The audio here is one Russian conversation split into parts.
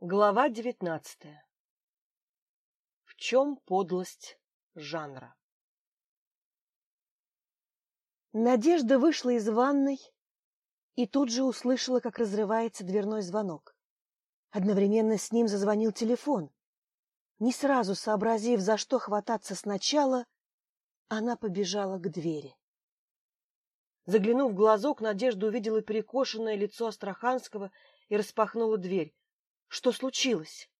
Глава девятнадцатая. В чем подлость жанра? Надежда вышла из ванной и тут же услышала, как разрывается дверной звонок. Одновременно с ним зазвонил телефон. Не сразу сообразив, за что хвататься сначала, она побежала к двери. Заглянув в глазок, Надежда увидела перекошенное лицо Астраханского и распахнула дверь. Что случилось?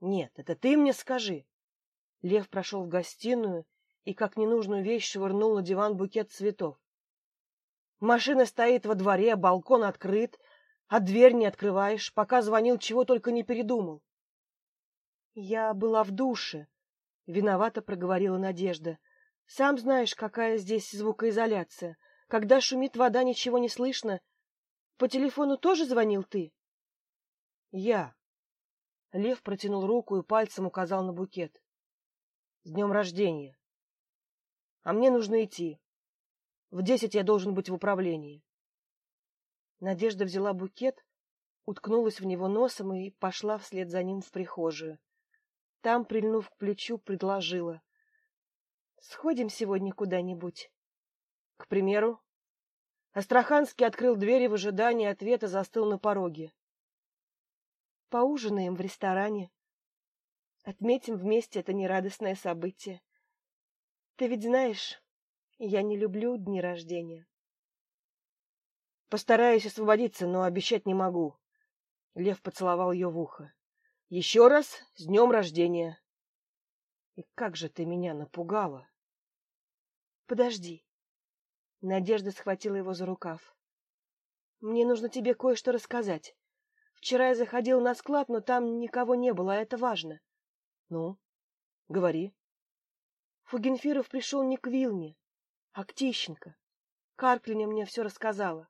Нет, это ты мне скажи. Лев прошел в гостиную и, как ненужную вещь, швырнул на диван букет цветов. Машина стоит во дворе, балкон открыт, а дверь не открываешь, пока звонил, чего только не передумал. Я была в душе, виновато проговорила Надежда. Сам знаешь, какая здесь звукоизоляция. Когда шумит вода, ничего не слышно. По телефону тоже звонил ты? Я. Лев протянул руку и пальцем указал на букет. С днем рождения. А мне нужно идти. В десять я должен быть в управлении. Надежда взяла букет, уткнулась в него носом и пошла вслед за ним в прихожую. Там, прильнув к плечу, предложила: "Сходим сегодня куда-нибудь". К примеру, Астраханский открыл дверь и в ожидании ответа застыл на пороге. Поужинаем в ресторане. Отметим вместе это нерадостное событие. Ты ведь знаешь, я не люблю дни рождения. Постараюсь освободиться, но обещать не могу. Лев поцеловал ее в ухо. Еще раз с днем рождения. И как же ты меня напугала. Подожди. Надежда схватила его за рукав. Мне нужно тебе кое-что рассказать. Вчера я заходил на склад, но там никого не было, а это важно. Ну, говори. Фугенфиров пришел не к Вилме, а к Тищенко. Карклиня мне все рассказала.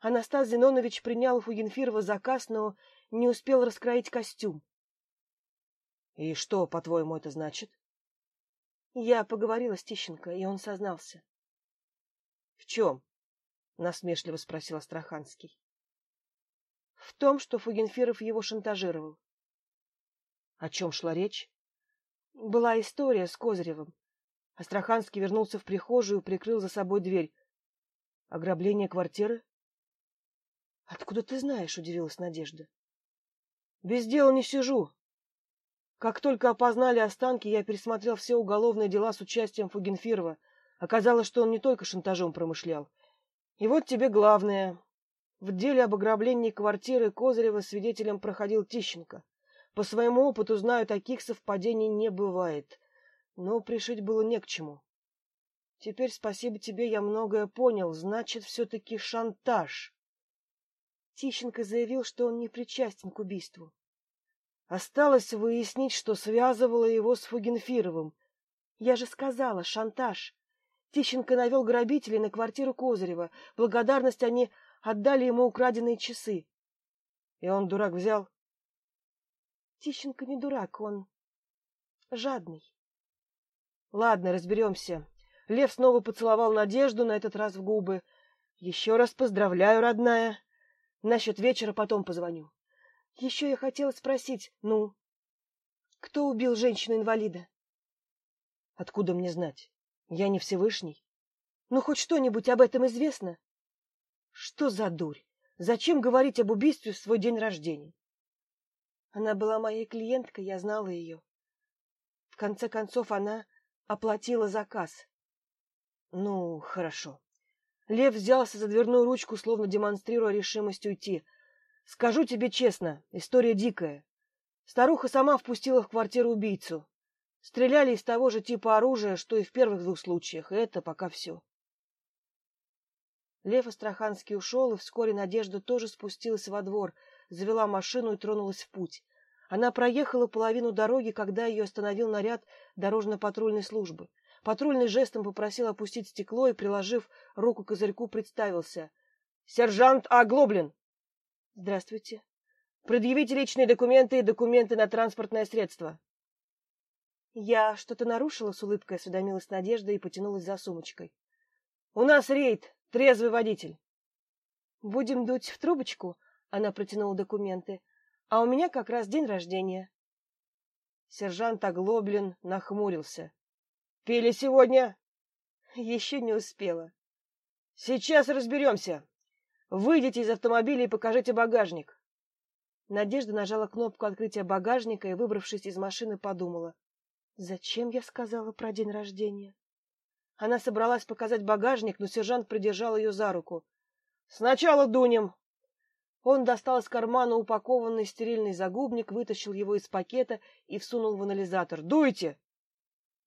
Анастас Зинонович принял у Фугенфирова заказ, но не успел раскроить костюм. И что, по-твоему, это значит? Я поговорила с Тищенко, и он сознался. — В чем? — насмешливо спросил Астраханский в том, что Фугенфиров его шантажировал. О чем шла речь? Была история с Козыревым. Астраханский вернулся в прихожую и прикрыл за собой дверь. Ограбление квартиры? Откуда ты знаешь, удивилась Надежда. Без дела не сижу. Как только опознали останки, я пересмотрел все уголовные дела с участием Фугенфирова. Оказалось, что он не только шантажом промышлял. И вот тебе главное. В деле об ограблении квартиры Козырева свидетелем проходил Тищенко. По своему опыту знаю, таких совпадений не бывает. Но пришить было не к чему. Теперь, спасибо тебе, я многое понял. Значит, все-таки шантаж. Тищенко заявил, что он не причастен к убийству. Осталось выяснить, что связывало его с Фугенфировым. Я же сказала, шантаж. Тищенко навел грабителей на квартиру Козырева. Благодарность они отдали ему украденные часы. И он, дурак, взял. Тищенко не дурак, он жадный. Ладно, разберемся. Лев снова поцеловал Надежду, на этот раз в губы. Еще раз поздравляю, родная. Насчет вечера потом позвоню. Еще я хотела спросить, ну, кто убил женщину-инвалида? Откуда мне знать? Я не Всевышний. Ну, хоть что-нибудь об этом известно? Что за дурь? Зачем говорить об убийстве в свой день рождения? Она была моей клиенткой, я знала ее. В конце концов, она оплатила заказ. Ну, хорошо. Лев взялся за дверную ручку, словно демонстрируя решимость уйти. Скажу тебе честно, история дикая. Старуха сама впустила в квартиру убийцу. Стреляли из того же типа оружия, что и в первых двух случаях, и это пока все. Лев Астраханский ушел, и вскоре Надежда тоже спустилась во двор, завела машину и тронулась в путь. Она проехала половину дороги, когда ее остановил наряд дорожно-патрульной службы. Патрульный жестом попросил опустить стекло и, приложив руку к козырьку, представился. — Сержант Оглоблин! — Здравствуйте. — Предъявите личные документы и документы на транспортное средство. — Я что-то нарушила, — с улыбкой осведомилась Надежда и потянулась за сумочкой. — У нас рейд, Трезвый водитель. Будем дуть в трубочку, она протянула документы. А у меня как раз день рождения. Сержант Оглоблин нахмурился. — Пили сегодня? — Еще не успела. — Сейчас разберемся. Выйдите из автомобиля и покажите багажник. Надежда нажала кнопку открытия багажника и, выбравшись из машины, подумала. Зачем я сказала про день рождения? Она собралась показать багажник, но сержант придержал ее за руку. — Сначала дунем. Он достал из кармана упакованный стерильный загубник, вытащил его из пакета и всунул в анализатор. — Дуйте!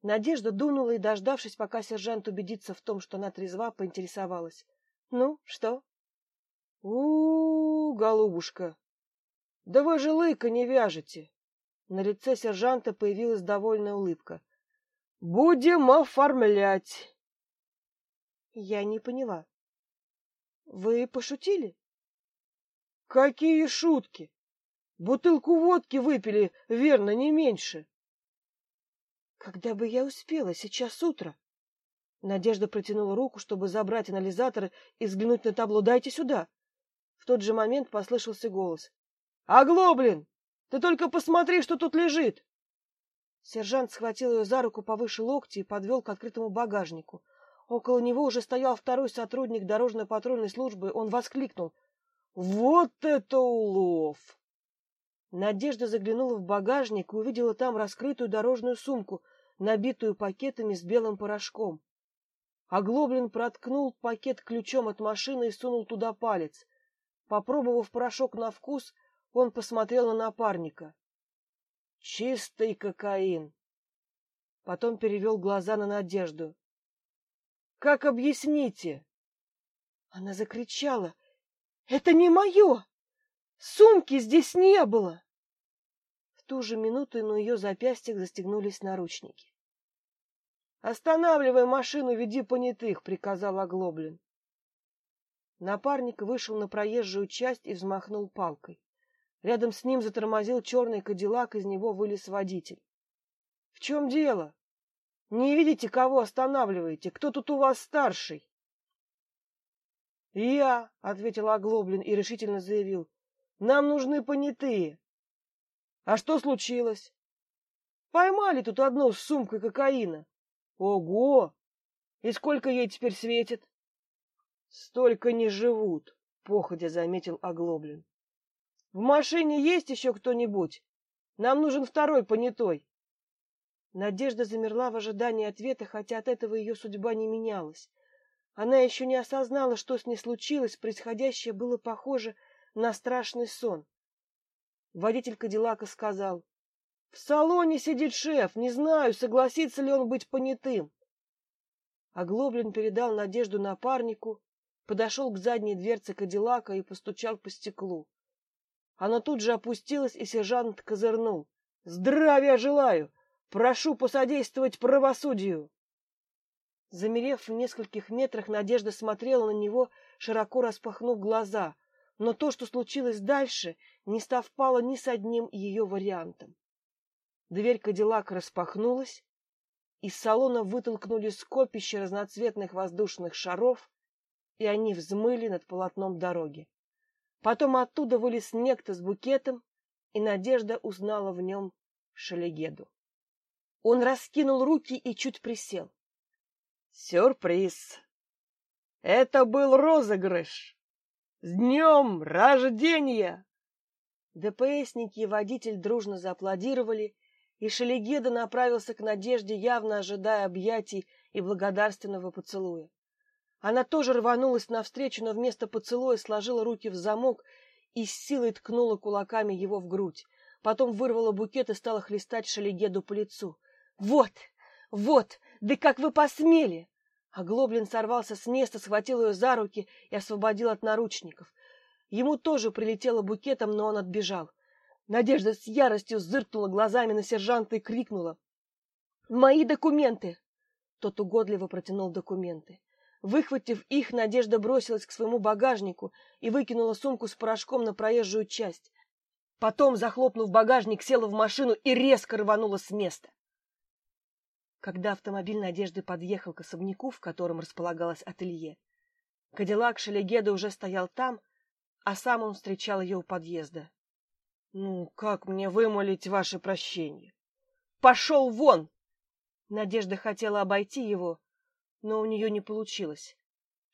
Надежда дунула и, дождавшись, пока сержант убедится в том, что она трезва, поинтересовалась. — Ну, что? — У-у-у, голубушка! Да вы же лыка не вяжете! На лице сержанта появилась довольная улыбка. — Будем оформлять. Я не поняла. — Вы пошутили? — Какие шутки! Бутылку водки выпили, верно, не меньше. — Когда бы я успела, сейчас утро. Надежда протянула руку, чтобы забрать анализатор и взглянуть на табло. «Дайте сюда!» В тот же момент послышался голос. «Оглоблин! Ты только посмотри, что тут лежит!» Сержант схватил ее за руку повыше локти и подвел к открытому багажнику. Около него уже стоял второй сотрудник дорожно-патрульной службы. Он воскликнул. «Вот это улов!» Надежда заглянула в багажник и увидела там раскрытую дорожную сумку, набитую пакетами с белым порошком. Оглоблин проткнул пакет ключом от машины и сунул туда палец. Попробовав порошок на вкус, он посмотрел на напарника. Чистый кокаин. Потом перевел глаза на Надежду. Как объясните? Она закричала. Это не мое! Сумки здесь не было! В ту же минуту на ее запястьях застегнулись наручники. «Останавливай машину, веди понятых», — приказал Оглоблин. Напарник вышел на проезжую часть и взмахнул палкой. Рядом с ним затормозил черный кадиллак, из него вылез водитель. — В чем дело? Не видите, кого останавливаете? Кто тут у вас старший? — Я, — ответил Оглоблин и решительно заявил, — нам нужны понятые. — А что случилось? — Поймали тут одну с сумкой кокаина. — Ого! И сколько ей теперь светит? — Столько не живут, — походя заметил Оглоблин. В машине есть еще кто-нибудь? Нам нужен второй понятой. Надежда замерла в ожидании ответа, хотя от этого ее судьба не менялась. Она еще не осознала, что с ней случилось, происходящее было похоже на страшный сон. Водитель Кадиллака сказал, — В салоне сидит шеф, не знаю, согласится ли он быть понятым. Оглоблин передал надежду напарнику, подошел к задней дверце Кадиллака и постучал по стеклу. Оно тут же опустилось, и сержант козырнул. «Здравия желаю! Прошу посодействовать правосудию!» Замерев в нескольких метрах, Надежда смотрела на него, широко распахнув глаза, но то, что случилось дальше, не совпало ни с одним ее вариантом. Дверь Кадиллака распахнулась, из салона вытолкнули скопище разноцветных воздушных шаров, и они взмыли над полотном дороги. Потом оттуда вылез некто с букетом, и Надежда узнала в нем Шелегеду. Он раскинул руки и чуть присел. Сюрприз! Это был розыгрыш! С днем рождения! ДПСники и водитель дружно зааплодировали, и Шелегеда направился к Надежде, явно ожидая объятий и благодарственного поцелуя. Она тоже рванулась навстречу, но вместо поцелуя сложила руки в замок и с силой ткнула кулаками его в грудь. Потом вырвала букет и стала хлестать Шалигеду по лицу. «Вот! Вот! Да как вы посмели!» А Глоблин сорвался с места, схватил ее за руки и освободил от наручников. Ему тоже прилетело букетом, но он отбежал. Надежда с яростью зыркнула глазами на сержанта и крикнула. «Мои документы!» Тот угодливо протянул документы. Выхватив их, Надежда бросилась к своему багажнику и выкинула сумку с порошком на проезжую часть. Потом, захлопнув багажник, села в машину и резко рванула с места. Когда автомобиль Надежды подъехал к особняку, в котором располагалось ателье, Кадиллак Шелегеда уже стоял там, а сам он встречал ее у подъезда. Ну, как мне вымолить ваше прощение? Пошел вон! Надежда хотела обойти его, но у нее не получилось.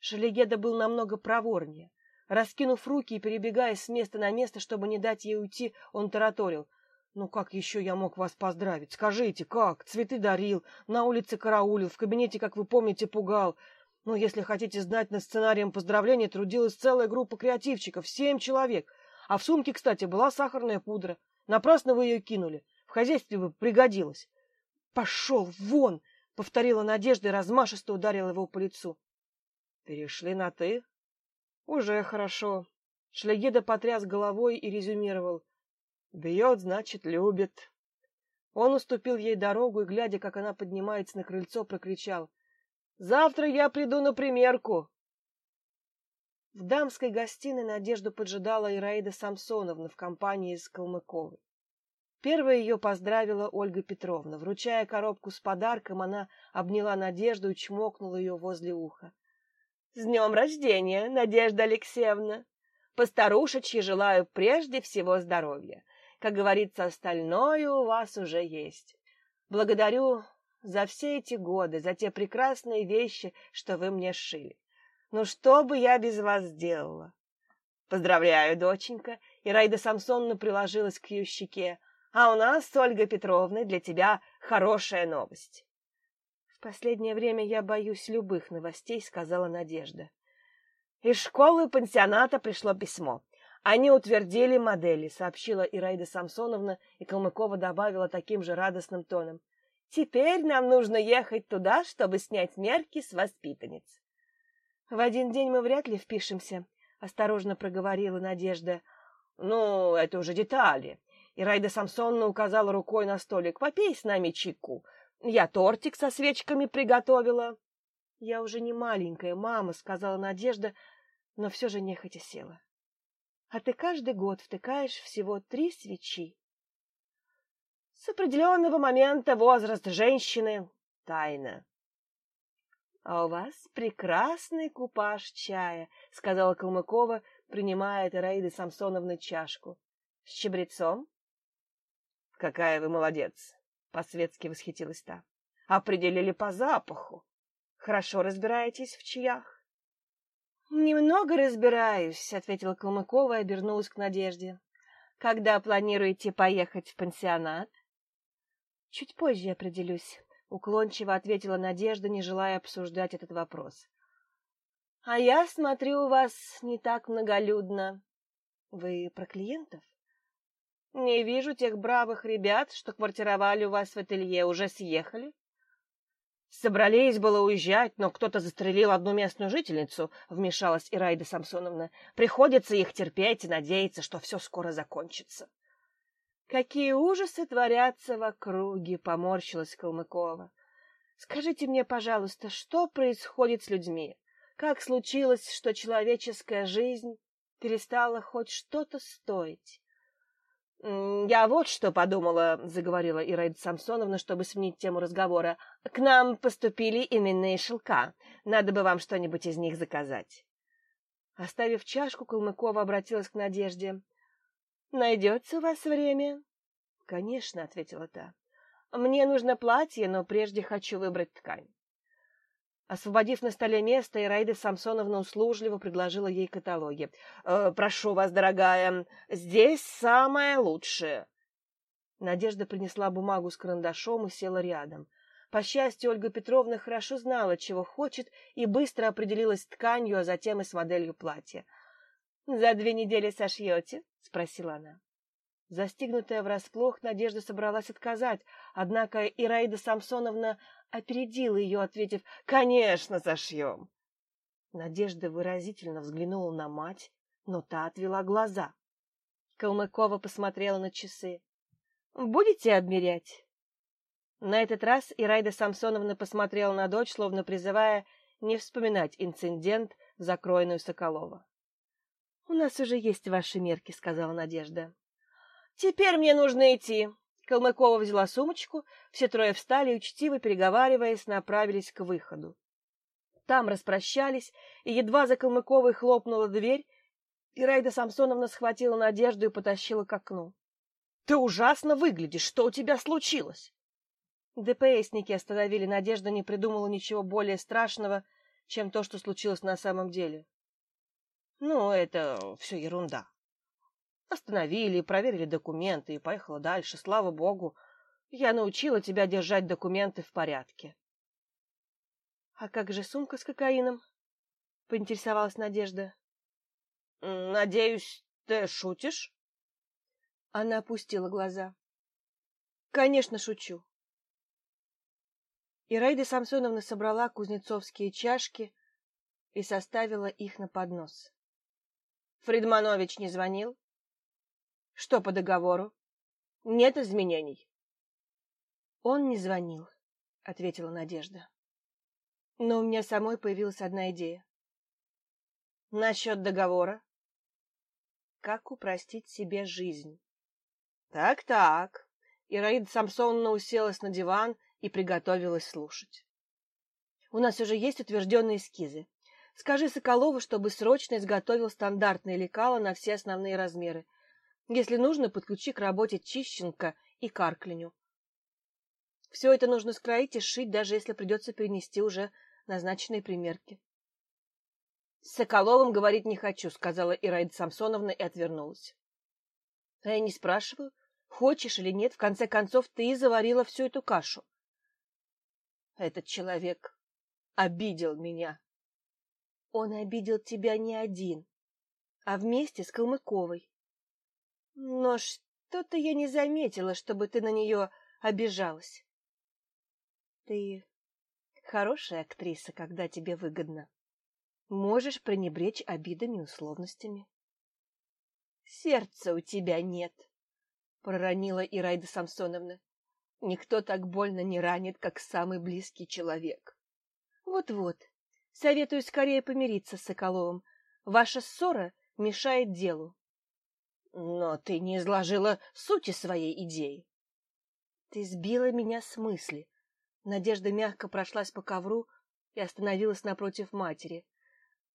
Шалегеда был намного проворнее. Раскинув руки и перебегая с места на место, чтобы не дать ей уйти, он тараторил. «Ну как еще я мог вас поздравить? Скажите, как? Цветы дарил, на улице караулил, в кабинете, как вы помните, пугал. Ну, если хотите знать, над сценарием поздравления трудилась целая группа креативщиков, семь человек. А в сумке, кстати, была сахарная пудра. Напрасно вы ее кинули. В хозяйстве бы пригодилась. «Пошел вон!» — повторила Надежда и размашисто ударила его по лицу. «Перешли на «ты»?» Уже хорошо. Шлягида потряс головой и резюмировал. Бьет, значит, любит. Он уступил ей дорогу и, глядя, как она поднимается на крыльцо, прокричал. Завтра я приду на примерку. В дамской гостиной Надежду поджидала Ираида Самсоновна в компании с Калмыковой. Первая ее поздравила Ольга Петровна. Вручая коробку с подарком, она обняла Надежду и чмокнула ее возле уха. С днем рождения, Надежда Алексеевна! Постарушечьи желаю прежде всего здоровья. Как говорится, остальное у вас уже есть. Благодарю за все эти годы, за те прекрасные вещи, что вы мне сшили. Ну что бы я без вас сделала? Поздравляю, доченька. И Райда Самсоновна приложилась к ее щеке. А у нас с Ольгой Петровной для тебя хорошая новость последнее время я боюсь любых новостей, сказала Надежда. Из школы пансионата пришло письмо. Они утвердили модели, сообщила Ираида Самсоновна, и Калмыкова добавила таким же радостным тоном. Теперь нам нужно ехать туда, чтобы снять мерки с воспитанниц. В один день мы вряд ли впишемся, осторожно проговорила Надежда. Ну, это уже детали. Ираида Самсоновна указала рукой на столик. Попей с нами чайку. Я тортик со свечками приготовила. Я уже не маленькая, мама, сказала Надежда, но все же нехотя села. А ты каждый год втыкаешь всего три свечи. С определенного момента возраст женщины — тайна. — А у вас прекрасный купаж чая, — сказала Калмыкова, принимая от Ираиды Самсоновны чашку. — С чабрецом? — Какая вы молодец! По-светски восхитилась та. Определили по запаху. Хорошо разбираетесь в чаях? Немного разбираюсь, ответила Калмыкова и обернулась к Надежде. Когда планируете поехать в пансионат? Чуть позже определюсь, уклончиво ответила Надежда, не желая обсуждать этот вопрос. А я смотрю, у вас не так многолюдно. Вы про клиентов? Не вижу тех бравых ребят, что квартировали у вас в ателье, уже съехали. Собрались было уезжать, но кто-то застрелил одну местную жительницу, вмешалась Ираида Самсоновна. Приходится их терпеть и надеяться, что все скоро закончится. Какие ужасы творятся в округе, поморщилась Калмыкова. Скажите мне, пожалуйста, что происходит с людьми? Как случилось, что человеческая жизнь перестала хоть что-то стоить? «Я вот что подумала», — заговорила Ираида Самсоновна, чтобы сменить тему разговора. «К нам поступили именные шелка. Надо бы вам что-нибудь из них заказать». Оставив чашку, Калмыкова обратилась к Надежде. «Найдется у вас время?» «Конечно», — ответила та. «Мне нужно платье, но прежде хочу выбрать ткань». Освободив на столе место, Ираида Самсоновна услужливо предложила ей каталоги. «Э, «Прошу вас, дорогая, здесь самое лучшее». Надежда принесла бумагу с карандашом и села рядом. По счастью, Ольга Петровна хорошо знала, чего хочет, и быстро определилась с тканью, а затем и с моделью платья. «За две недели сошьете?» — спросила она. Застигнутая врасплох, Надежда собралась отказать, однако Ираида Самсоновна опередила ее, ответив «Конечно, зашьем!». Надежда выразительно взглянула на мать, но та отвела глаза. Калмыкова посмотрела на часы. «Будете обмерять?» На этот раз Ираида Самсоновна посмотрела на дочь, словно призывая не вспоминать инцидент закройную Соколова. «У нас уже есть ваши мерки», — сказала Надежда. «Теперь мне нужно идти», Калмыкова взяла сумочку, все трое встали и, учтиво переговариваясь, направились к выходу. Там распрощались, и едва за Калмыковой хлопнула дверь, Ираида Самсоновна схватила Надежду и потащила к окну. Ты ужасно выглядишь. Что у тебя случилось? ДПСники остановили. Надежда не придумала ничего более страшного, чем то, что случилось на самом деле. Ну, это все ерунда. Остановили, проверили документы и поехала дальше. Слава богу, я научила тебя держать документы в порядке. — А как же сумка с кокаином? — поинтересовалась Надежда. — Надеюсь, ты шутишь? Она опустила глаза. — Конечно, шучу. Ираида Самсоновна собрала кузнецовские чашки и составила их на поднос. Фридманович не звонил? Что по договору? Нет изменений. Он не звонил, ответила Надежда. Но у меня самой появилась одна идея. Насчет договора? Как упростить себе жизнь? Так-так. Ираида Самсоновна уселась на диван и приготовилась слушать. У нас уже есть утвержденные эскизы. Скажи Соколову, чтобы срочно изготовил стандартные лекала на все основные размеры. Если нужно, подключи к работе Чищенко и Карклиню. Все это нужно скроить и сшить, даже если придется перенести уже назначенные примерки. — С Соколовым говорить не хочу, — сказала Ираида Самсоновна и отвернулась. — А я не спрашиваю, хочешь или нет, в конце концов, ты заварила всю эту кашу. Этот человек обидел меня. Он обидел тебя не один, а вместе с Калмыковой. Но что-то я не заметила, чтобы ты на нее обижалась. Ты хорошая актриса, когда тебе выгодно. Можешь пренебречь обидами и условностями. Сердца у тебя нет, проронила Ираида Самсоновна. Никто так больно не ранит, как самый близкий человек. Вот-вот, Советую скорее помириться с Соколовым. Ваша ссора мешает делу. Но ты не изложила сути своей идеи. Ты сбила меня с мысли. Надежда мягко прошлась по ковру и остановилась напротив матери.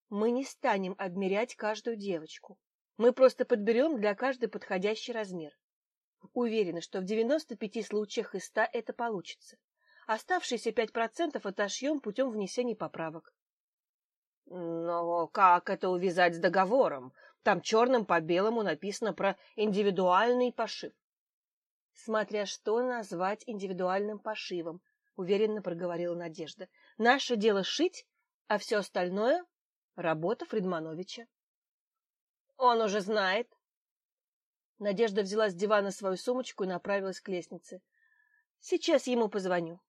Мы не станем обмерять каждую девочку. Мы просто подберем для каждой подходящий размер. Уверена, что в 95 случаях из 100 это получится. Оставшиеся 5% отошьем путем внесения поправок. Но как это увязать с договором? Там черным по белому написано про индивидуальный пошив. Смотря что назвать индивидуальным пошивом, уверенно проговорила Надежда. Наше дело шить, а все остальное — работа Фридмановича. Он уже знает. Надежда взяла с дивана свою сумочку и направилась к лестнице. Сейчас ему позвоню.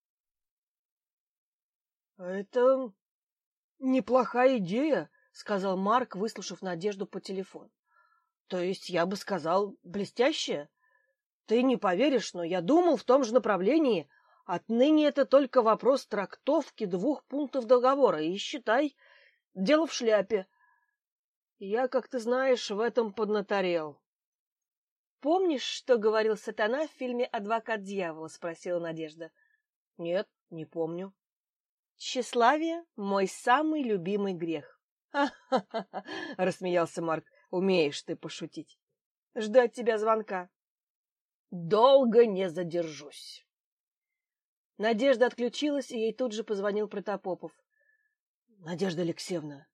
— Это Неплохая идея, сказал Марк, выслушав Надежду по телефону. То есть, я бы сказал, блестящая. Ты не поверишь, но я думал в том же направлении. Отныне это только вопрос трактовки двух пунктов договора, и считай, дело в шляпе. Я, как ты знаешь, в этом поднаторел. Помнишь, что говорил Сатана в фильме Адвокат дьявола, спросила Надежда. Нет, не помню. Тщеславие — мой самый любимый грех. «Ха-ха-ха!» — рассмеялся Марк. «Умеешь ты пошутить. От тебя звонка». «Долго не задержусь». Надежда отключилась, и ей тут же позвонил Протопопов. — Надежда Алексеевна,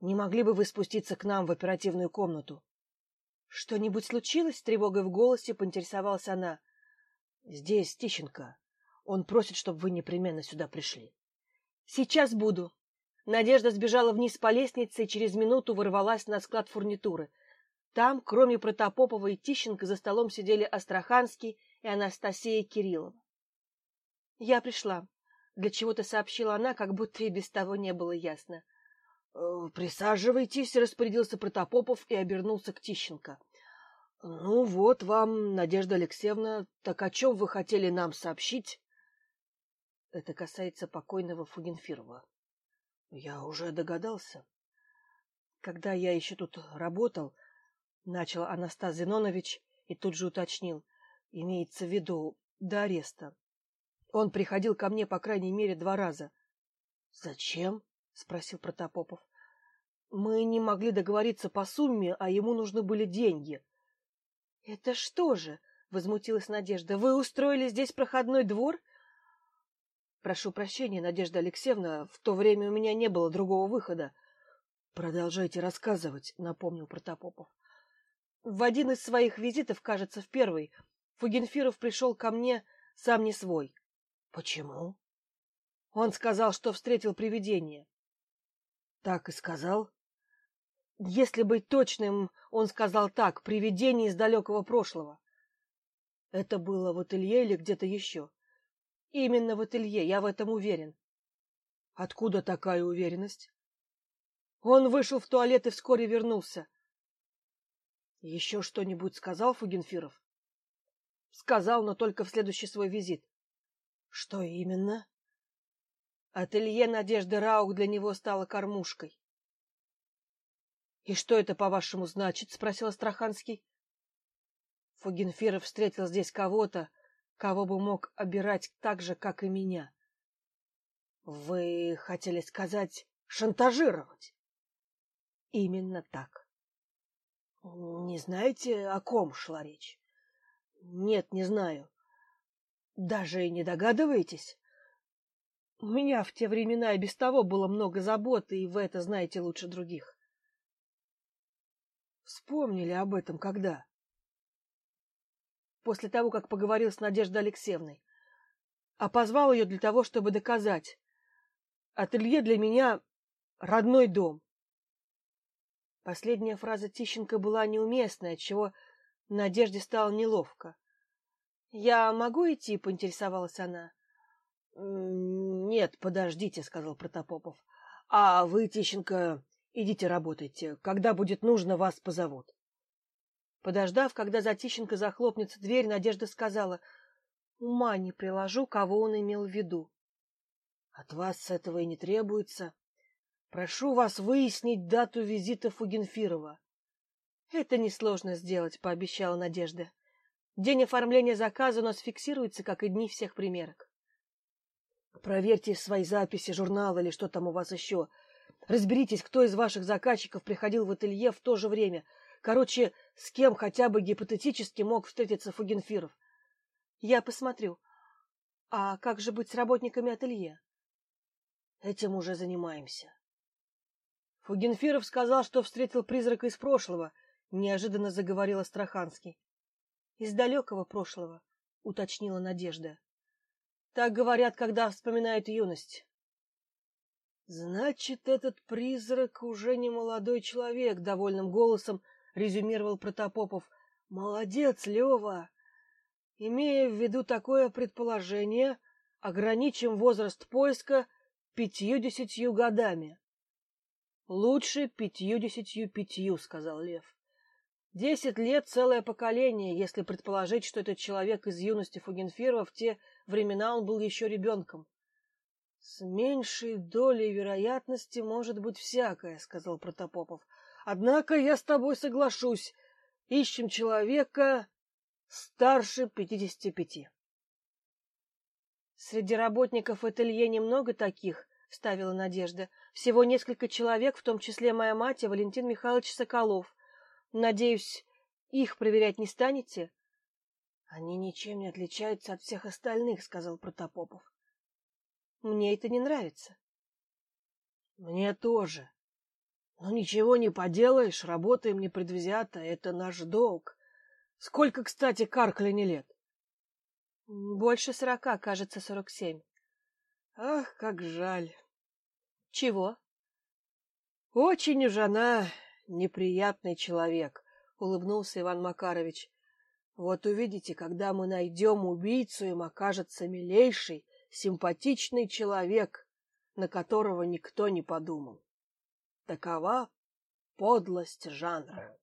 не могли бы вы спуститься к нам в оперативную комнату? — Что-нибудь случилось? — с тревогой в голосе поинтересовалась она. — Здесь Тищенко. Он просит, чтобы вы непременно сюда пришли. Сейчас буду. Надежда сбежала вниз по лестнице и через минуту ворвалась на склад фурнитуры. Там, кроме Протопопова и Тищенко, за столом сидели Астраханский и Анастасия Кириллова. Я пришла. Для чего-то сообщила она, как будто и без того не было ясно. «Э, Присаживайтесь, распорядился Протопопов и обернулся к Тищенко. Ну вот вам, Надежда Алексеевна, так о чем вы хотели нам сообщить? Это касается покойного Фугенфирова. Я уже догадался. Когда я еще тут работал, начал Анастас Зинонович и тут же уточнил, имеется в виду до ареста. Он приходил ко мне по крайней мере два раза. Зачем? спросил Протопопов. Мы не могли договориться по сумме, а ему нужны были деньги. Это что же? — возмутилась Надежда. — Вы устроили здесь проходной двор? — Прошу прощения, Надежда Алексеевна, в то время у меня не было другого выхода. — Продолжайте рассказывать, — напомнил Протопопов. В один из своих визитов, кажется, в первый, Фугенфиров пришел ко мне сам не свой. — Почему? Он сказал, что встретил привидение. — Так и сказал? Если быть точным, он сказал так, привидение из далекого прошлого. Это было в ателье или где-то еще? Именно в ателье, я в этом уверен. Откуда такая уверенность? Он вышел в туалет и вскоре вернулся. Еще что-нибудь сказал Фугенфиров? Сказал, но только в следующий свой визит. Что именно? Ателье Надежды Раух для него стало кормушкой. И что это, по-вашему, значит? спросил Астраханский. Фугенфиров встретил здесь кого-то, кого бы мог обирать так же, как и меня. Вы хотели сказать шантажировать? Именно так. Не знаете, о ком шла речь? Нет, не знаю. Даже не догадываетесь? У меня в те времена и без того было много забот, и вы это знаете лучше других. Вспомнили об этом когда? После того, как поговорил с Надеждой Алексеевной. А позвал ее для того, чтобы доказать. Ателье для меня родной дом. Последняя фраза Тищенко была неуместная, отчего Надежде стало неловко. — Я могу идти? — поинтересовалась она. — Нет, подождите, — сказал Протопопов. — А вы, Тищенко, Идите работайте. Когда будет нужно, вас позовут. Подождав, когда за Тищенко захлопнется дверь, Надежда сказала, ума не приложу, кого он имел в виду. От вас этого и не требуется. Прошу вас выяснить дату визита Фугенфирова. Это несложно сделать, пообещала Надежда. День оформления заказа у нас фиксируется, как и дни всех примерок. Проверьте свои записи, журналы или что там у вас еще. Разберитесь, кто из ваших заказчиков приходил в ателье в то же время. Короче, с кем хотя бы гипотетически мог встретиться Фугенфиров. Я посмотрю. А как же быть с работниками ателье? Этим уже занимаемся. Фугенфиров сказал, что встретил призрака из прошлого, неожиданно заговорил Астраханский. Из далекого прошлого, уточнила Надежда. Так говорят, когда вспоминают юность. Значит, этот призрак уже не молодой человек, довольным голосом резюмировал Протопопов. Молодец, Лева. Имея в виду такое предположение, ограничим возраст поиска пятью-десятью годами. Лучше пятью-десятью пятью, сказал Лев. Десять лет — целое поколение, если предположить, что этот человек из юности Фугенфирова в те времена он был еще ребенком. — С меньшей долей вероятности может быть всякое, — сказал Протопопов. — Однако я с тобой соглашусь. Ищем человека старше пятидесяти пяти. — Среди работников ателье немного таких, — вставила Надежда. — Всего несколько человек, в том числе моя мать и Валентин Михайлович Соколов. Надеюсь, их проверять не станете? — Они ничем не отличаются от всех остальных, — сказал Протопопов. Мне это не нравится. Мне тоже. Но ничего не поделаешь, работаем непредвзято, это наш долг. Сколько, кстати, Карклине лет? Больше сорока, кажется, сорок семь. Ах, как жаль. Чего? Очень уж она неприятный человек, улыбнулся Иван Макарович. Вот увидите, когда мы найдем убийцу, им окажется милейший, симпатичный человек, на которого никто не подумал. Такова подлость жанра.